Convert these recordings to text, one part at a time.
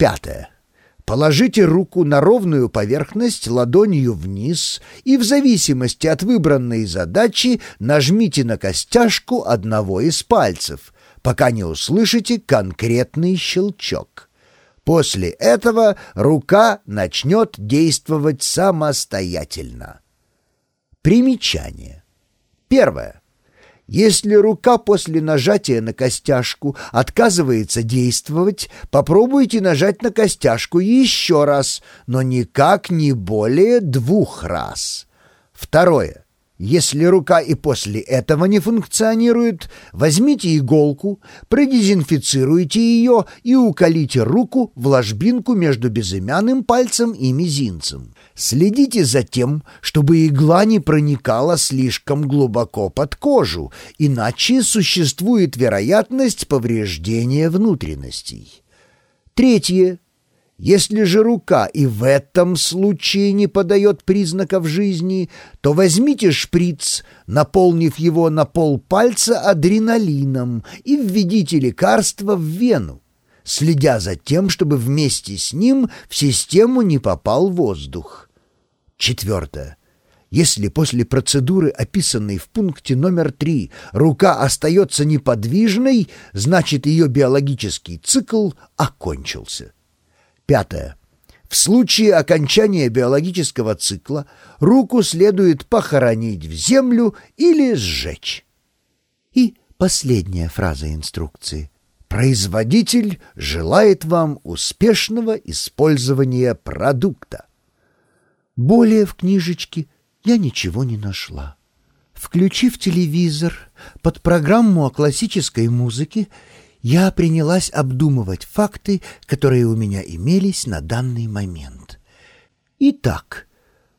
Пятое. Положите руку на ровную поверхность ладонью вниз и в зависимости от выбранной задачи нажмите на костяшку одного из пальцев, пока не услышите конкретный щелчок. После этого рука начнет действовать самостоятельно. Примечание. Первое. Если рука после нажатия на костяшку отказывается действовать, попробуйте нажать на костяшку еще раз, но никак не более двух раз. Второе. Если рука и после этого не функционирует, возьмите иголку, продезинфицируйте ее и уколите руку в ложбинку между безымянным пальцем и мизинцем. Следите за тем, чтобы игла не проникала слишком глубоко под кожу, иначе существует вероятность повреждения внутренностей. Третье. Если же рука и в этом случае не подает признаков жизни, то возьмите шприц, наполнив его на пол пальца адреналином и введите лекарство в вену, следя за тем, чтобы вместе с ним в систему не попал воздух. Четвертое. Если после процедуры, описанной в пункте номер 3, рука остается неподвижной, значит ее биологический цикл окончился. Пятое. В случае окончания биологического цикла руку следует похоронить в землю или сжечь. И последняя фраза инструкции. Производитель желает вам успешного использования продукта. Более в книжечке я ничего не нашла. Включив телевизор под программу о классической музыке, я принялась обдумывать факты, которые у меня имелись на данный момент. Итак,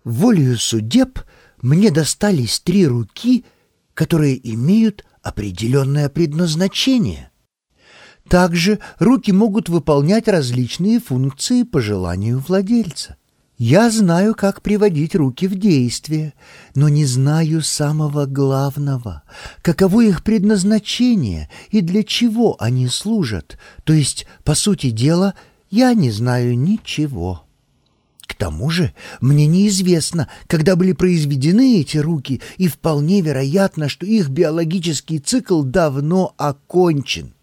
волею судеб мне достались три руки, которые имеют определенное предназначение. Также руки могут выполнять различные функции по желанию владельца. Я знаю, как приводить руки в действие, но не знаю самого главного, каково их предназначение и для чего они служат, то есть, по сути дела, я не знаю ничего. К тому же мне неизвестно, когда были произведены эти руки, и вполне вероятно, что их биологический цикл давно окончен.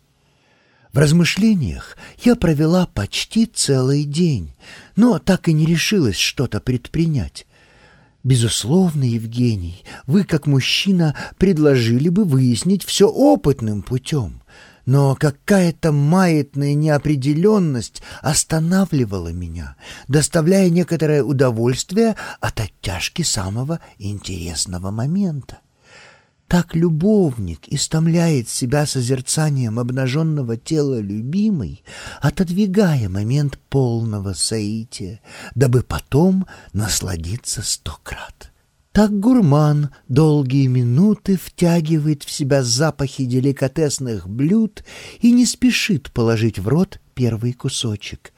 В размышлениях я провела почти целый день, но так и не решилась что-то предпринять. Безусловно, Евгений, вы, как мужчина, предложили бы выяснить все опытным путем, но какая-то маятная неопределенность останавливала меня, доставляя некоторое удовольствие от оттяжки самого интересного момента. Так любовник истомляет себя созерцанием обнаженного тела любимой, отодвигая момент полного соития, дабы потом насладиться сто крат. Так гурман долгие минуты втягивает в себя запахи деликатесных блюд и не спешит положить в рот первый кусочек —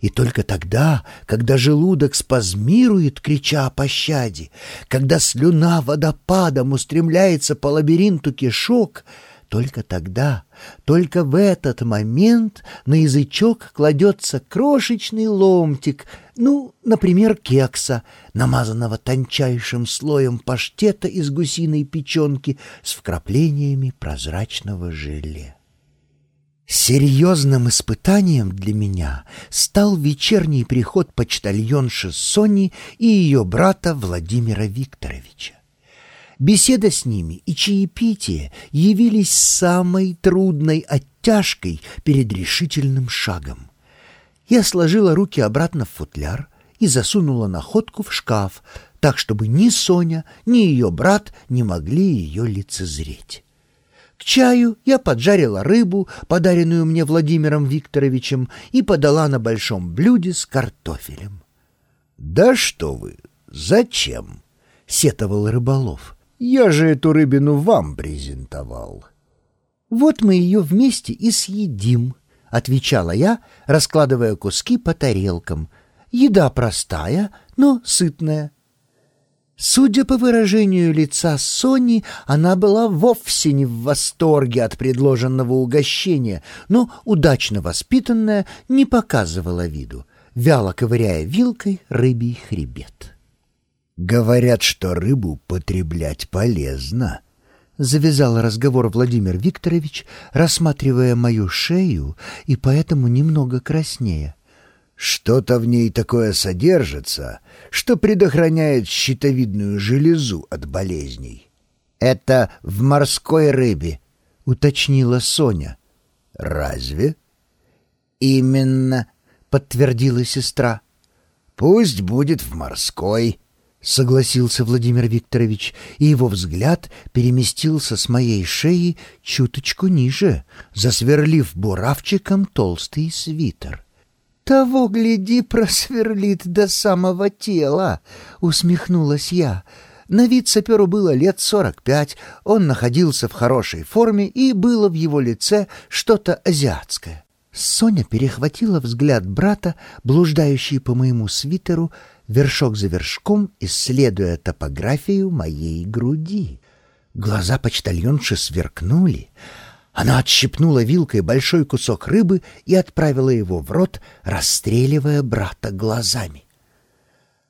и только тогда, когда желудок спазмирует, крича о пощаде, когда слюна водопадом устремляется по лабиринту кишок, только тогда, только в этот момент на язычок кладется крошечный ломтик, ну, например, кекса, намазанного тончайшим слоем паштета из гусиной печенки с вкраплениями прозрачного желе. Серьезным испытанием для меня стал вечерний приход почтальонши Сони и ее брата Владимира Викторовича. Беседа с ними и чаепитие явились самой трудной оттяжкой перед решительным шагом. Я сложила руки обратно в футляр и засунула находку в шкаф, так чтобы ни Соня, ни ее брат не могли ее лицезреть. К чаю я поджарила рыбу, подаренную мне Владимиром Викторовичем, и подала на большом блюде с картофелем. «Да что вы! Зачем?» — сетовал рыболов. «Я же эту рыбину вам презентовал». «Вот мы ее вместе и съедим», — отвечала я, раскладывая куски по тарелкам. «Еда простая, но сытная». Судя по выражению лица Сони, она была вовсе не в восторге от предложенного угощения, но, удачно воспитанная, не показывала виду, вяло ковыряя вилкой рыбий хребет. «Говорят, что рыбу потреблять полезно», — завязал разговор Владимир Викторович, рассматривая мою шею и поэтому немного краснея. Что-то в ней такое содержится, что предохраняет щитовидную железу от болезней. «Это в морской рыбе», — уточнила Соня. «Разве?» «Именно», — подтвердила сестра. «Пусть будет в морской», — согласился Владимир Викторович, и его взгляд переместился с моей шеи чуточку ниже, засверлив буравчиком толстый свитер. «Того, гляди, просверлит до самого тела!» — усмехнулась я. На вид саперу было лет сорок пять, он находился в хорошей форме, и было в его лице что-то азиатское. Соня перехватила взгляд брата, блуждающий по моему свитеру, вершок за вершком, исследуя топографию моей груди. Глаза почтальонши сверкнули — она отщипнула вилкой большой кусок рыбы и отправила его в рот, расстреливая брата глазами.